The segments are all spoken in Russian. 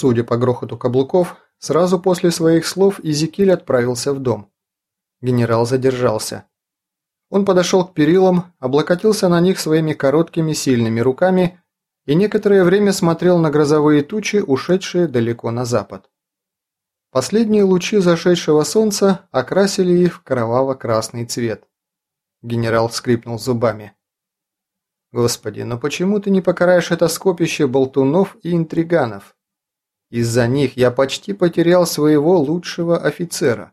Судя по грохоту каблуков, сразу после своих слов Изекиль отправился в дом. Генерал задержался. Он подошел к перилам, облокотился на них своими короткими сильными руками и некоторое время смотрел на грозовые тучи, ушедшие далеко на запад. Последние лучи зашедшего солнца окрасили их в кроваво-красный цвет. Генерал скрипнул зубами. «Господи, но почему ты не покараешь это скопище болтунов и интриганов? Из-за них я почти потерял своего лучшего офицера».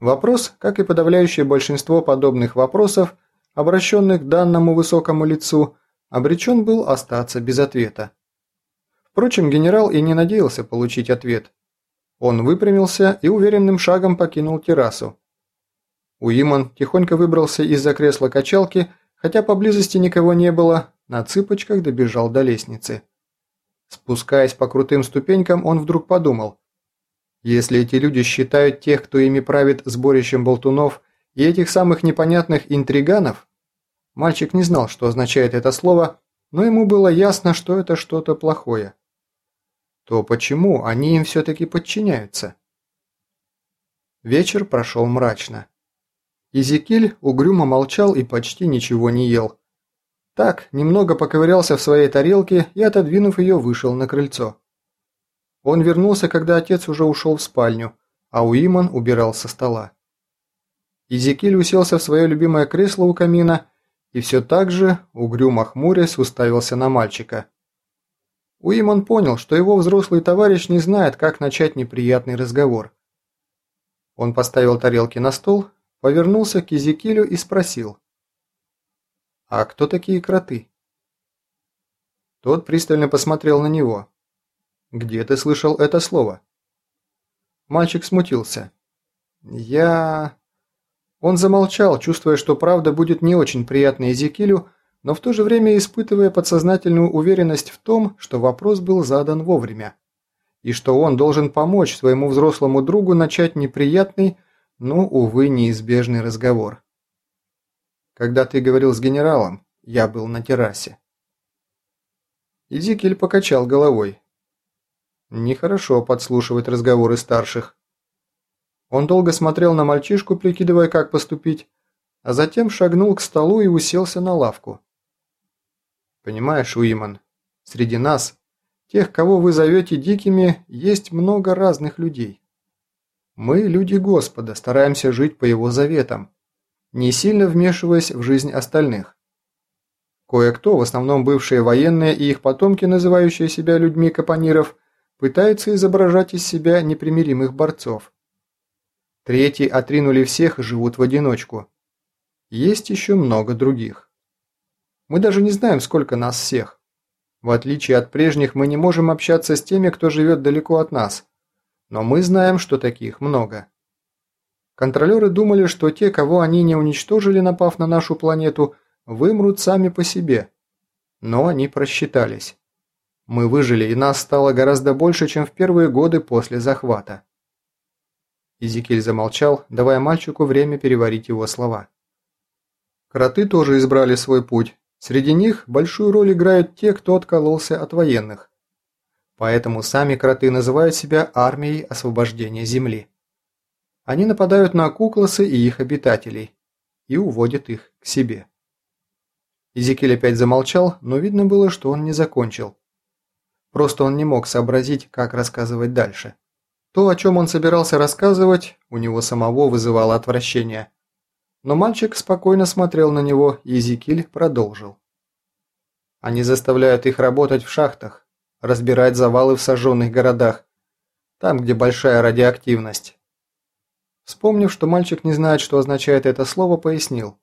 Вопрос, как и подавляющее большинство подобных вопросов, обращенных к данному высокому лицу, обречен был остаться без ответа. Впрочем, генерал и не надеялся получить ответ. Он выпрямился и уверенным шагом покинул террасу. Уиман тихонько выбрался из-за кресла качалки, хотя поблизости никого не было, на цыпочках добежал до лестницы. Спускаясь по крутым ступенькам, он вдруг подумал. Если эти люди считают тех, кто ими правит сборищем болтунов, и этих самых непонятных интриганов, мальчик не знал, что означает это слово, но ему было ясно, что это что-то плохое то почему они им все-таки подчиняются? Вечер прошел мрачно. Изекиль угрюмо молчал и почти ничего не ел. Так, немного поковырялся в своей тарелке и, отодвинув ее, вышел на крыльцо. Он вернулся, когда отец уже ушел в спальню, а Уиман убирал со стола. Изекиль уселся в свое любимое кресло у камина и все так же, угрюмо хмурясь, уставился на мальчика. Уимон понял, что его взрослый товарищ не знает, как начать неприятный разговор. Он поставил тарелки на стол, повернулся к Изекилю и спросил. «А кто такие кроты?» Тот пристально посмотрел на него. «Где ты слышал это слово?» Мальчик смутился. «Я...» Он замолчал, чувствуя, что правда будет не очень приятной Эзекилю, но в то же время испытывая подсознательную уверенность в том, что вопрос был задан вовремя, и что он должен помочь своему взрослому другу начать неприятный, но, увы, неизбежный разговор. Когда ты говорил с генералом, я был на террасе. Изикель покачал головой. Нехорошо подслушивать разговоры старших. Он долго смотрел на мальчишку, прикидывая, как поступить, а затем шагнул к столу и уселся на лавку. Понимаешь, Уиман, среди нас, тех, кого вы зовете дикими, есть много разных людей. Мы, люди Господа, стараемся жить по Его заветам, не сильно вмешиваясь в жизнь остальных. Кое-кто, в основном бывшие военные и их потомки, называющие себя людьми капониров, пытаются изображать из себя непримиримых борцов. Третьи отринули всех и живут в одиночку. Есть еще много других. Мы даже не знаем, сколько нас всех. В отличие от прежних, мы не можем общаться с теми, кто живет далеко от нас. Но мы знаем, что таких много. Контролеры думали, что те, кого они не уничтожили, напав на нашу планету, вымрут сами по себе. Но они просчитались. Мы выжили, и нас стало гораздо больше, чем в первые годы после захвата. Изикель замолчал, давая мальчику время переварить его слова. Кроты тоже избрали свой путь, Среди них большую роль играют те, кто откололся от военных. Поэтому сами кроты называют себя армией освобождения Земли. Они нападают на куклосы и их обитателей и уводят их к себе. Изекиль опять замолчал, но видно было, что он не закончил. Просто он не мог сообразить, как рассказывать дальше. То, о чем он собирался рассказывать, у него самого вызывало отвращение. Но мальчик спокойно смотрел на него, и Зикиль продолжил. Они заставляют их работать в шахтах, разбирать завалы в сожженных городах, там, где большая радиоактивность. Вспомнив, что мальчик не знает, что означает это слово, пояснил.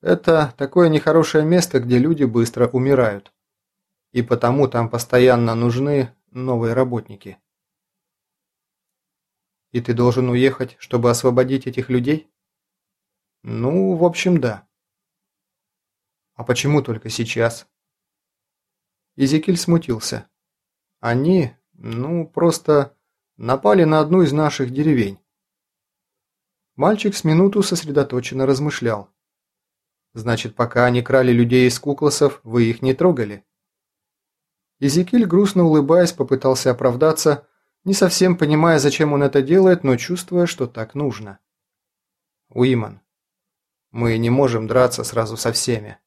Это такое нехорошее место, где люди быстро умирают. И потому там постоянно нужны новые работники. И ты должен уехать, чтобы освободить этих людей? Ну, в общем, да. А почему только сейчас? Изекиль смутился. Они, ну, просто напали на одну из наших деревень. Мальчик с минуту сосредоточенно размышлял. Значит, пока они крали людей из куклосов, вы их не трогали? Изекиль, грустно улыбаясь, попытался оправдаться, не совсем понимая, зачем он это делает, но чувствуя, что так нужно. Уиман, мы не можем драться сразу со всеми.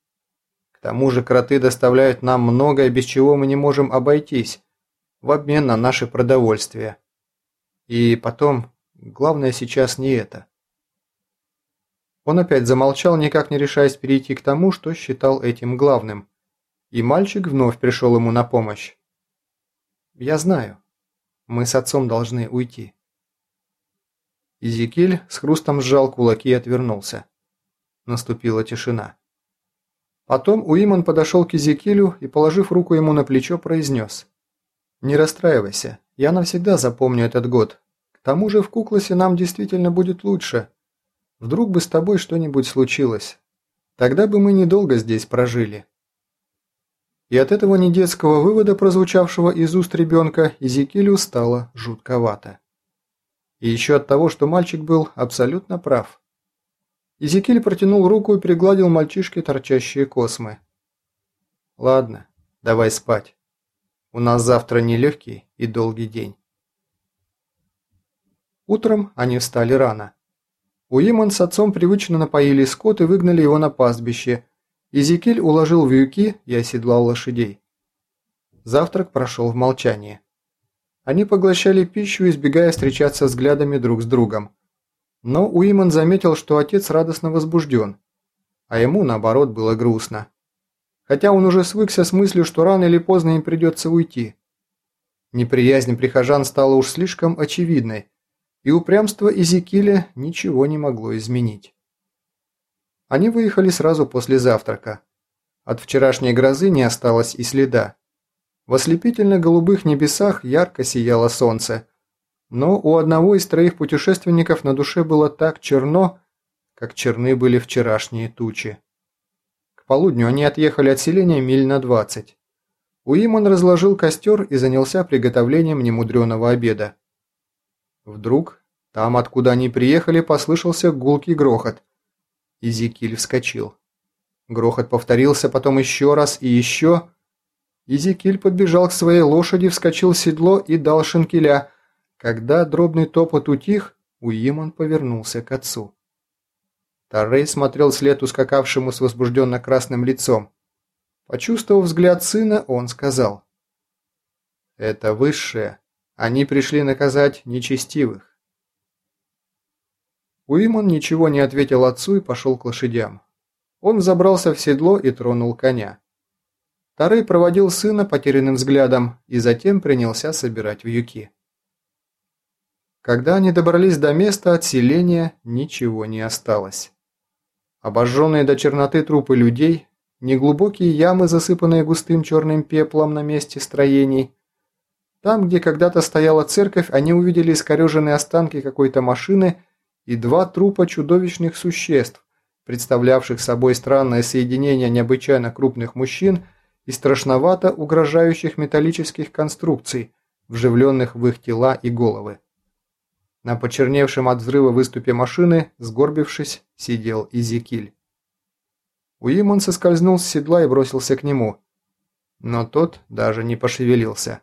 К тому же кроты доставляют нам многое, без чего мы не можем обойтись, в обмен на наше продовольствие. И потом, главное сейчас не это. Он опять замолчал, никак не решаясь перейти к тому, что считал этим главным. И мальчик вновь пришел ему на помощь. «Я знаю. Мы с отцом должны уйти». Изекиль с хрустом сжал кулаки и отвернулся. Наступила тишина. Потом Уиман подошел к Изекилю и, положив руку ему на плечо, произнес. «Не расстраивайся, я навсегда запомню этот год. К тому же в Кукласе нам действительно будет лучше. Вдруг бы с тобой что-нибудь случилось. Тогда бы мы недолго здесь прожили». И от этого недетского вывода, прозвучавшего из уст ребенка, Изекилю стало жутковато. И еще от того, что мальчик был абсолютно прав. Изекиль протянул руку и пригладил мальчишке торчащие космы. «Ладно, давай спать. У нас завтра нелегкий и долгий день». Утром они встали рано. Уиман с отцом привычно напоили скот и выгнали его на пастбище. Изекиль уложил вьюки и оседлал лошадей. Завтрак прошел в молчании. Они поглощали пищу, избегая встречаться взглядами друг с другом. Но Уиман заметил, что отец радостно возбужден, а ему, наоборот, было грустно. Хотя он уже свыкся с мыслью, что рано или поздно им придется уйти. Неприязнь прихожан стала уж слишком очевидной, и упрямство Изекиля ничего не могло изменить. Они выехали сразу после завтрака. От вчерашней грозы не осталось и следа. В ослепительно-голубых небесах ярко сияло солнце. Но у одного из троих путешественников на душе было так черно, как черны были вчерашние тучи. К полудню они отъехали от селения миль на двадцать. Уимон разложил костер и занялся приготовлением немудреного обеда. Вдруг, там, откуда они приехали, послышался гулкий грохот. Изикиль вскочил. Грохот повторился потом еще раз и еще, Изикиль подбежал к своей лошади, вскочил в седло и дал шинкеля. Когда дробный топот утих, Уимон повернулся к отцу. Таррей смотрел след ускакавшему с возбужденно красным лицом. Почувствовав взгляд сына, он сказал. «Это высшее. Они пришли наказать нечестивых». Уимон ничего не ответил отцу и пошел к лошадям. Он забрался в седло и тронул коня. Тарей проводил сына потерянным взглядом и затем принялся собирать вьюки. Когда они добрались до места отселения, ничего не осталось. Обожженные до черноты трупы людей, неглубокие ямы, засыпанные густым черным пеплом на месте строений. Там, где когда-то стояла церковь, они увидели искореженные останки какой-то машины и два трупа чудовищных существ, представлявших собой странное соединение необычайно крупных мужчин – и страшновато угрожающих металлических конструкций, вживленных в их тела и головы. На почерневшем от взрыва выступе машины, сгорбившись, сидел Изекиль. Уимон соскользнул с седла и бросился к нему, но тот даже не пошевелился.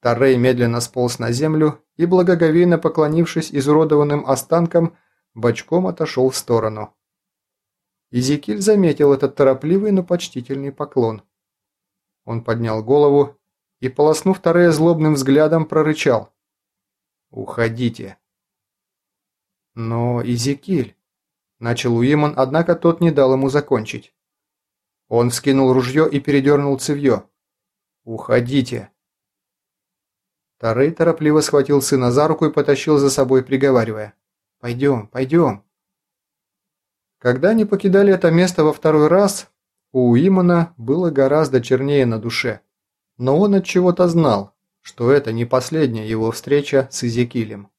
Таррей медленно сполз на землю и, благоговейно поклонившись изуродованным останкам, бочком отошел в сторону. Изекиль заметил этот торопливый, но почтительный поклон. Он поднял голову и, полоснув Тарея злобным взглядом, прорычал. «Уходите!» «Но Изекиль...» – начал Уиман, однако тот не дал ему закончить. Он вскинул ружье и передернул цевье. «Уходите!» Тарей торопливо схватил сына за руку и потащил за собой, приговаривая. «Пойдем, пойдем!» Когда они покидали это место во второй раз, у Уимана было гораздо чернее на душе. Но он от чего-то знал, что это не последняя его встреча с Изекилем.